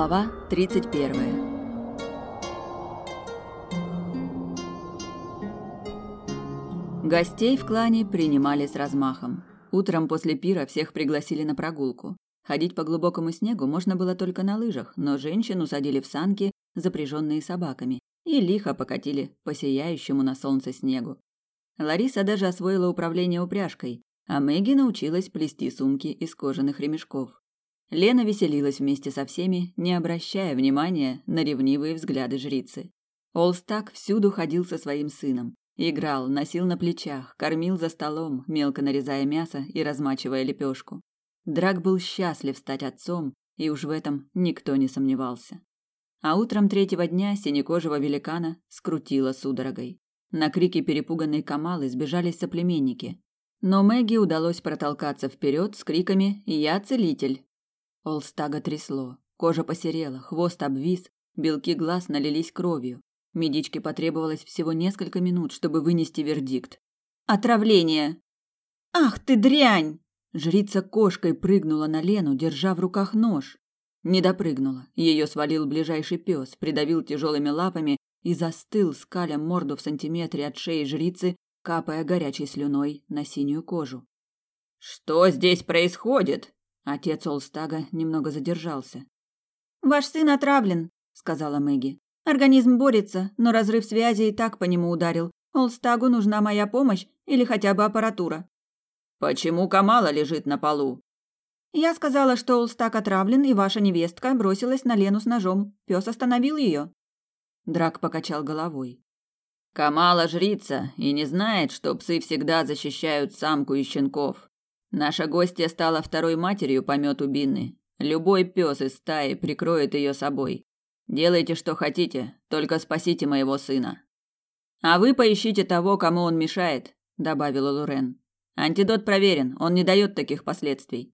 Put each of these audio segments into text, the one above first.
Глава 31. Гостей в клане принимали с размахом. Утром после пира всех пригласили на прогулку. Ходить по глубокому снегу можно было только на лыжах, но женщин усадили в санки, запряженные собаками, и лихо покатили по сияющему на солнце снегу. Лариса даже освоила управление упряжкой, а Мэгги научилась плести сумки из кожаных ремешков. Лена веселилась вместе со всеми, не обращая внимания на ревнивые взгляды жрицы. Олстак всюду ходил со своим сыном. Играл, носил на плечах, кормил за столом, мелко нарезая мясо и размачивая лепешку. Драк был счастлив стать отцом, и уж в этом никто не сомневался. А утром третьего дня синекожего великана скрутило судорогой. На крики перепуганной Камалы сбежались соплеменники. Но Мэгги удалось протолкаться вперед с криками «Я целитель!». Олстага трясло, кожа посерела, хвост обвис, белки глаз налились кровью. Медичке потребовалось всего несколько минут, чтобы вынести вердикт. «Отравление!» «Ах ты дрянь!» Жрица кошкой прыгнула на Лену, держа в руках нож. Не допрыгнула. Ее свалил ближайший пес, придавил тяжелыми лапами и застыл, скаля морду в сантиметре от шеи жрицы, капая горячей слюной на синюю кожу. «Что здесь происходит?» Отец Олстага немного задержался. «Ваш сын отравлен», — сказала Мэгги. «Организм борется, но разрыв связи и так по нему ударил. Олстагу нужна моя помощь или хотя бы аппаратура». «Почему Камала лежит на полу?» «Я сказала, что Олстаг отравлен, и ваша невестка бросилась на Лену с ножом. Пес остановил ее». Драк покачал головой. «Камала жрица и не знает, что псы всегда защищают самку и щенков. Наша гостья стала второй матерью по мёту Бинны. Любой пес из стаи прикроет ее собой. Делайте, что хотите, только спасите моего сына. А вы поищите того, кому он мешает, добавила Лурен. Антидот проверен, он не дает таких последствий.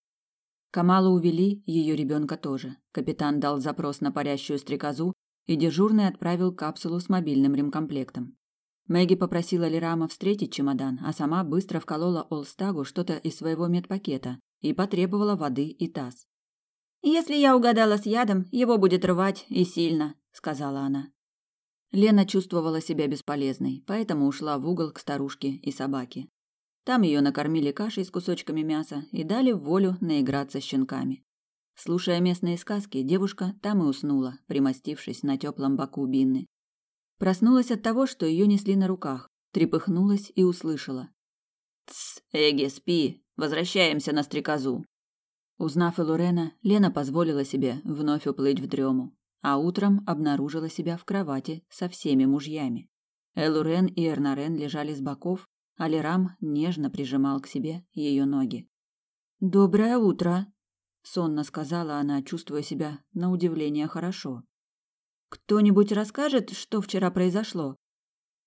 Камалу увели, ее ребенка тоже. Капитан дал запрос на парящую стрекозу, и дежурный отправил капсулу с мобильным ремкомплектом. Мэгги попросила Лерама встретить чемодан, а сама быстро вколола Олстагу что-то из своего медпакета и потребовала воды и таз. «Если я угадала с ядом, его будет рвать и сильно», — сказала она. Лена чувствовала себя бесполезной, поэтому ушла в угол к старушке и собаке. Там ее накормили кашей с кусочками мяса и дали волю наиграться с щенками. Слушая местные сказки, девушка там и уснула, примостившись на теплом боку Бинны. Проснулась от того, что ее несли на руках, трепыхнулась и услышала. «Тсс, Эги, спи, возвращаемся на стрекозу». Узнав Элурена, Лена позволила себе вновь уплыть в дрему, а утром обнаружила себя в кровати со всеми мужьями. Элурен и Эрнарен лежали с боков, а Лерам нежно прижимал к себе ее ноги. «Доброе утро!» — сонно сказала она, чувствуя себя на удивление хорошо. Кто-нибудь расскажет, что вчера произошло?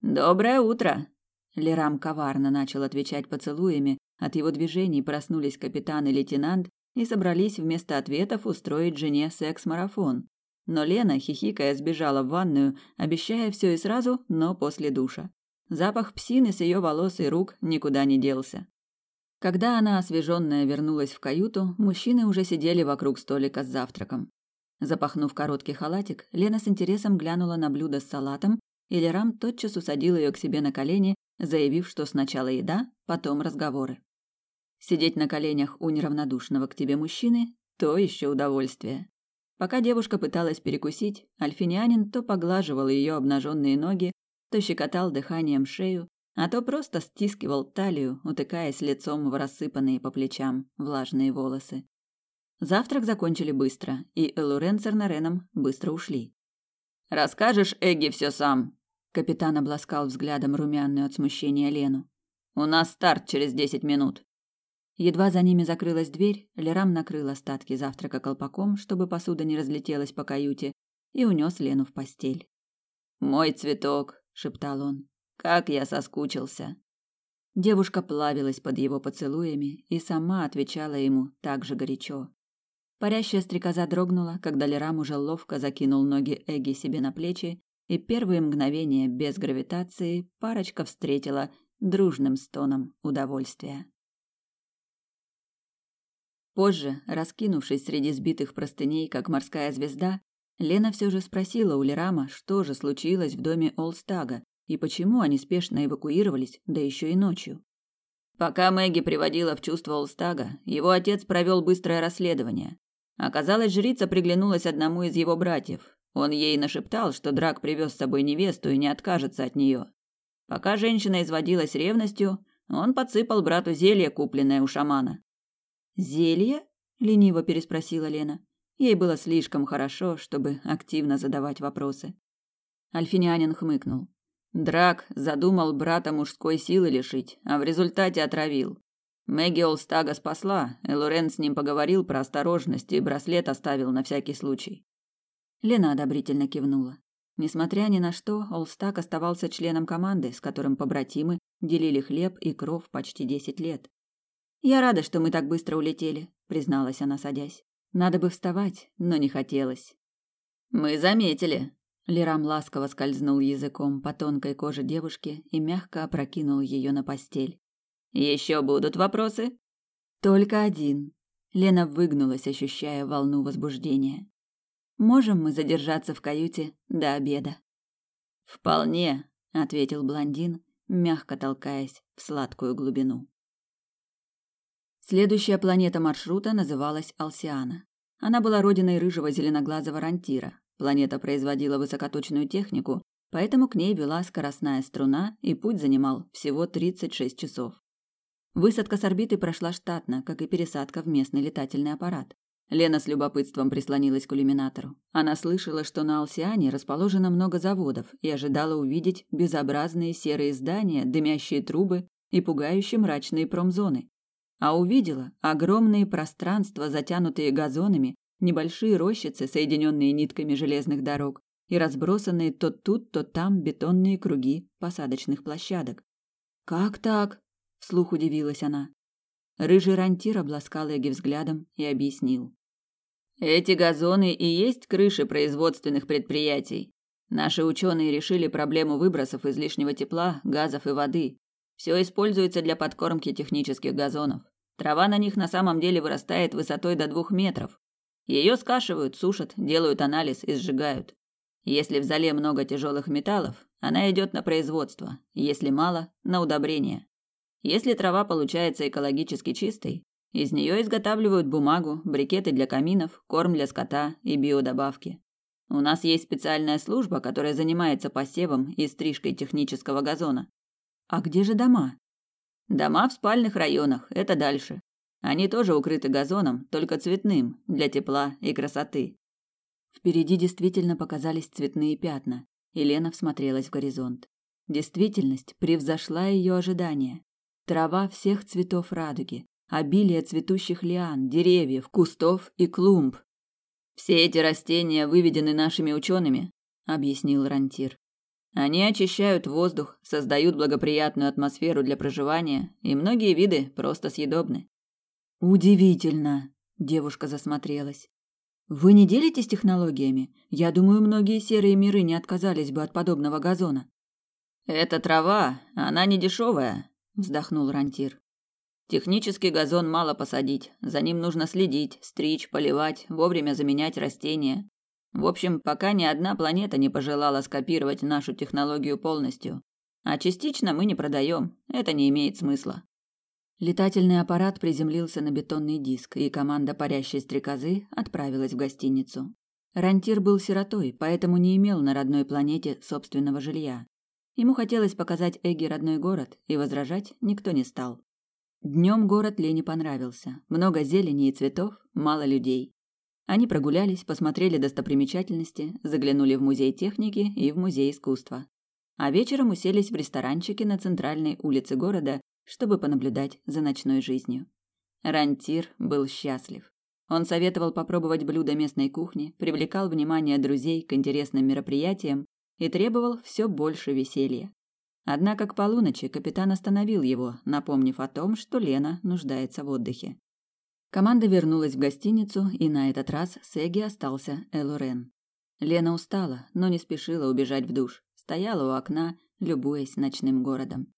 Доброе утро. Лерам коварно начал отвечать поцелуями. От его движений проснулись капитан и лейтенант и собрались вместо ответов устроить жене секс-марафон. Но Лена, хихикая, сбежала в ванную, обещая все и сразу, но после душа. Запах псины с ее волос и рук никуда не делся. Когда она, освеженная, вернулась в каюту, мужчины уже сидели вокруг столика с завтраком. Запахнув короткий халатик, Лена с интересом глянула на блюдо с салатом, и Лерам тотчас усадил ее к себе на колени, заявив, что сначала еда, потом разговоры. Сидеть на коленях у неравнодушного к тебе мужчины – то еще удовольствие. Пока девушка пыталась перекусить, альфинянин то поглаживал ее обнаженные ноги, то щекотал дыханием шею, а то просто стискивал талию, утыкаясь лицом в рассыпанные по плечам влажные волосы. Завтрак закончили быстро, и Элурен с Эрнареном быстро ушли. «Расскажешь Эгги все сам?» Капитан обласкал взглядом румяную от смущения Лену. «У нас старт через десять минут». Едва за ними закрылась дверь, Лерам накрыл остатки завтрака колпаком, чтобы посуда не разлетелась по каюте, и унес Лену в постель. «Мой цветок», — шептал он, — «как я соскучился». Девушка плавилась под его поцелуями и сама отвечала ему так же горячо. Парящая стрекоза дрогнула, когда Лерам уже ловко закинул ноги Эгги себе на плечи, и первые мгновения без гравитации парочка встретила дружным стоном удовольствия. Позже, раскинувшись среди сбитых простыней, как морская звезда, Лена все же спросила у Лерама, что же случилось в доме Олстага и почему они спешно эвакуировались, да еще и ночью. Пока Мэгги приводила в чувство Олстага, его отец провел быстрое расследование. Оказалось, жрица приглянулась одному из его братьев. Он ей нашептал, что Драк привез с собой невесту и не откажется от нее. Пока женщина изводилась ревностью, он подсыпал брату зелье, купленное у шамана. «Зелье?» – лениво переспросила Лена. Ей было слишком хорошо, чтобы активно задавать вопросы. Альфинянин хмыкнул. Драк задумал брата мужской силы лишить, а в результате отравил. Мэгги Олстага спасла, и Лорен с ним поговорил про осторожность и браслет оставил на всякий случай. Лена одобрительно кивнула. Несмотря ни на что, Олстаг оставался членом команды, с которым побратимы делили хлеб и кров почти десять лет. «Я рада, что мы так быстро улетели», — призналась она, садясь. «Надо бы вставать, но не хотелось». «Мы заметили», Лерам ласково скользнул языком по тонкой коже девушки и мягко опрокинул ее на постель. Еще будут вопросы? Только один. Лена выгнулась, ощущая волну возбуждения. Можем мы задержаться в каюте до обеда? Вполне, ответил блондин, мягко толкаясь в сладкую глубину. Следующая планета маршрута называлась Алсиана. Она была родиной рыжего зеленоглазого рантира, Планета производила высокоточную технику, поэтому к ней вела скоростная струна, и путь занимал всего 36 часов. Высадка с орбиты прошла штатно, как и пересадка в местный летательный аппарат. Лена с любопытством прислонилась к иллюминатору. Она слышала, что на Алсиане расположено много заводов и ожидала увидеть безобразные серые здания, дымящие трубы и пугающие мрачные промзоны. А увидела огромные пространства, затянутые газонами, небольшие рощицы, соединенные нитками железных дорог, и разбросанные то тут, то там бетонные круги посадочных площадок. «Как так?» – вслух удивилась она. Рыжий рантир обласкал Эги взглядом и объяснил. «Эти газоны и есть крыши производственных предприятий. Наши ученые решили проблему выбросов излишнего тепла, газов и воды. Все используется для подкормки технических газонов. Трава на них на самом деле вырастает высотой до двух метров. Ее скашивают, сушат, делают анализ и сжигают. Если в зале много тяжелых металлов, она идет на производство, если мало – на удобрение. Если трава получается экологически чистой, из нее изготавливают бумагу, брикеты для каминов, корм для скота и биодобавки. У нас есть специальная служба, которая занимается посевом и стрижкой технического газона. А где же дома? Дома в спальных районах, это дальше. Они тоже укрыты газоном, только цветным, для тепла и красоты. Впереди действительно показались цветные пятна, и Лена всмотрелась в горизонт. Действительность превзошла ее ожидания. Трава всех цветов радуги, обилие цветущих лиан, деревьев, кустов и клумб. Все эти растения выведены нашими учеными, объяснил Рантир. Они очищают воздух, создают благоприятную атмосферу для проживания, и многие виды просто съедобны. Удивительно, девушка засмотрелась. Вы не делитесь технологиями? Я думаю, многие серые миры не отказались бы от подобного газона. Это трава, она не дешевая, вздохнул Рантир. Технический газон мало посадить, за ним нужно следить, стричь, поливать, вовремя заменять растения. В общем, пока ни одна планета не пожелала скопировать нашу технологию полностью. А частично мы не продаем, это не имеет смысла. Летательный аппарат приземлился на бетонный диск, и команда парящей стрекозы отправилась в гостиницу. Рантир был сиротой, поэтому не имел на родной планете собственного жилья. Ему хотелось показать Эгги родной город, и возражать никто не стал. Днем город Лене понравился. Много зелени и цветов, мало людей. Они прогулялись, посмотрели достопримечательности, заглянули в музей техники и в музей искусства. А вечером уселись в ресторанчике на центральной улице города чтобы понаблюдать за ночной жизнью. Рантир был счастлив. Он советовал попробовать блюда местной кухни, привлекал внимание друзей к интересным мероприятиям и требовал все больше веселья. Однако к полуночи капитан остановил его, напомнив о том, что Лена нуждается в отдыхе. Команда вернулась в гостиницу, и на этот раз с остался Элурен. Лена устала, но не спешила убежать в душ. Стояла у окна, любуясь ночным городом.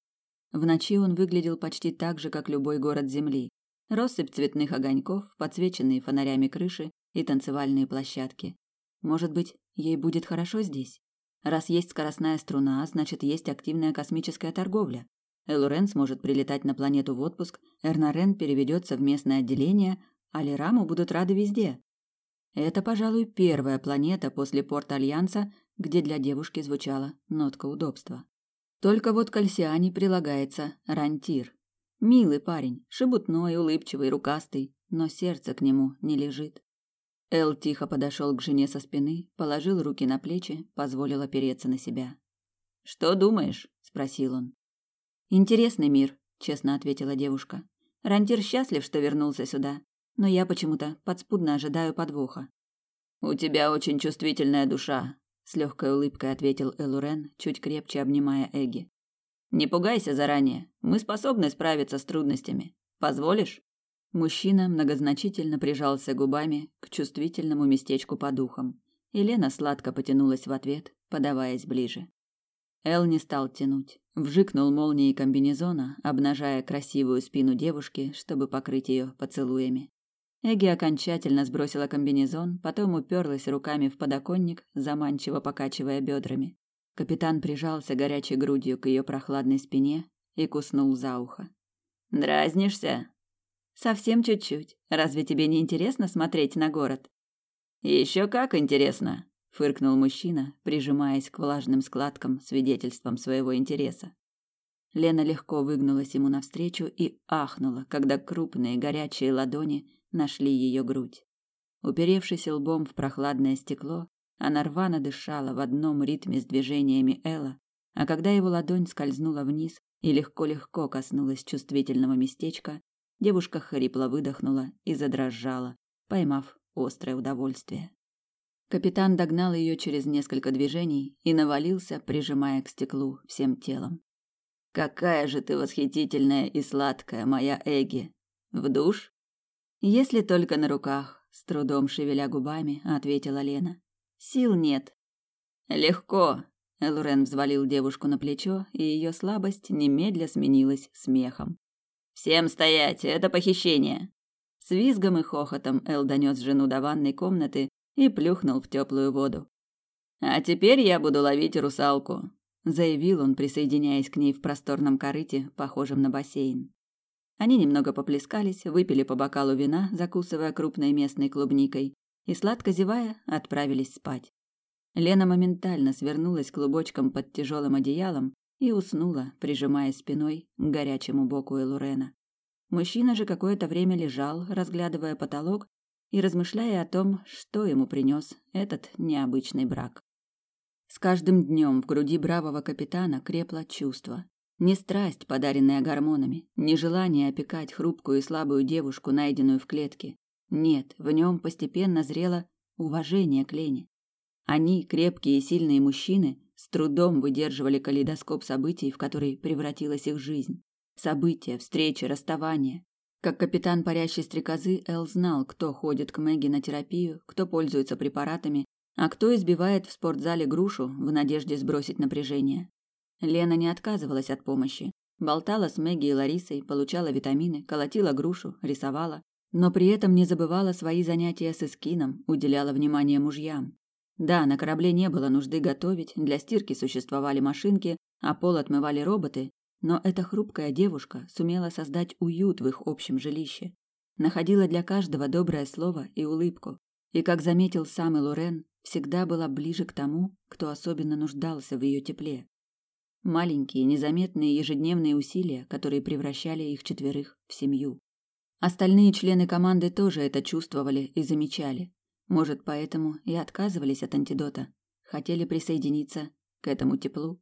В ночи он выглядел почти так же, как любой город Земли. Россыпь цветных огоньков, подсвеченные фонарями крыши и танцевальные площадки. Может быть, ей будет хорошо здесь? Раз есть скоростная струна, значит, есть активная космическая торговля. Элурен сможет прилетать на планету в отпуск, Эрнарен переведется в местное отделение, а Лераму будут рады везде. Это, пожалуй, первая планета после порт Альянса, где для девушки звучала нотка удобства. Только вот к Альсиане прилагается Рантир. Милый парень, шебутной, улыбчивый, рукастый, но сердце к нему не лежит. Эл тихо подошел к жене со спины, положил руки на плечи, позволил опереться на себя. «Что думаешь?» – спросил он. «Интересный мир», – честно ответила девушка. «Рантир счастлив, что вернулся сюда, но я почему-то подспудно ожидаю подвоха». «У тебя очень чувствительная душа», – с легкой улыбкой ответил Элурен, чуть крепче обнимая Эги. «Не пугайся заранее, мы способны справиться с трудностями. Позволишь?» Мужчина многозначительно прижался губами к чувствительному местечку по духам. Елена сладко потянулась в ответ, подаваясь ближе. Эл не стал тянуть. Вжикнул молнией комбинезона, обнажая красивую спину девушки, чтобы покрыть ее поцелуями. Эги окончательно сбросила комбинезон, потом уперлась руками в подоконник, заманчиво покачивая бедрами. Капитан прижался горячей грудью к ее прохладной спине и куснул за ухо. «Дразнишься?» Совсем чуть-чуть. Разве тебе не интересно смотреть на город? Еще как интересно, фыркнул мужчина, прижимаясь к влажным складкам свидетельством своего интереса. Лена легко выгнулась ему навстречу и ахнула, когда крупные горячие ладони нашли ее грудь. Уперевшись лбом в прохладное стекло, она рвано дышала в одном ритме с движениями Элла, а когда его ладонь скользнула вниз и легко-легко коснулась чувствительного местечка, Девушка хрипло выдохнула и задрожала, поймав острое удовольствие. Капитан догнал ее через несколько движений и навалился, прижимая к стеклу всем телом. Какая же ты восхитительная и сладкая, моя Эги. В душ? Если только на руках, с трудом шевеля губами, ответила Лена. Сил нет. Легко. Элурен взвалил девушку на плечо, и ее слабость немедля сменилась смехом. Всем стоять, это похищение. С визгом и хохотом Эл донес жену до ванной комнаты и плюхнул в теплую воду. А теперь я буду ловить русалку, заявил он, присоединяясь к ней в просторном корыте, похожем на бассейн. Они немного поплескались, выпили по бокалу вина, закусывая крупной местной клубникой, и сладко зевая, отправились спать. Лена моментально свернулась клубочком под тяжелым одеялом и уснула, прижимая спиной к горячему боку Элурена. Мужчина же какое-то время лежал, разглядывая потолок и размышляя о том, что ему принес этот необычный брак. С каждым днем в груди бравого капитана крепло чувство. Не страсть, подаренная гормонами, не желание опекать хрупкую и слабую девушку, найденную в клетке. Нет, в нем постепенно зрело уважение к Лене. Они, крепкие и сильные мужчины, с трудом выдерживали калейдоскоп событий, в который превратилась их жизнь. События, встречи, расставания. Как капитан парящей стрекозы, Эл знал, кто ходит к Мэгги на терапию, кто пользуется препаратами, а кто избивает в спортзале грушу в надежде сбросить напряжение. Лена не отказывалась от помощи. Болтала с Мэгги и Ларисой, получала витамины, колотила грушу, рисовала, но при этом не забывала свои занятия с Искином, уделяла внимание мужьям. Да, на корабле не было нужды готовить, для стирки существовали машинки, а пол отмывали роботы, но эта хрупкая девушка сумела создать уют в их общем жилище, находила для каждого доброе слово и улыбку, и, как заметил сам Лорен, всегда была ближе к тому, кто особенно нуждался в ее тепле. Маленькие, незаметные ежедневные усилия, которые превращали их четверых в семью. Остальные члены команды тоже это чувствовали и замечали, может, поэтому и отказывались от антидота, хотели присоединиться к этому теплу.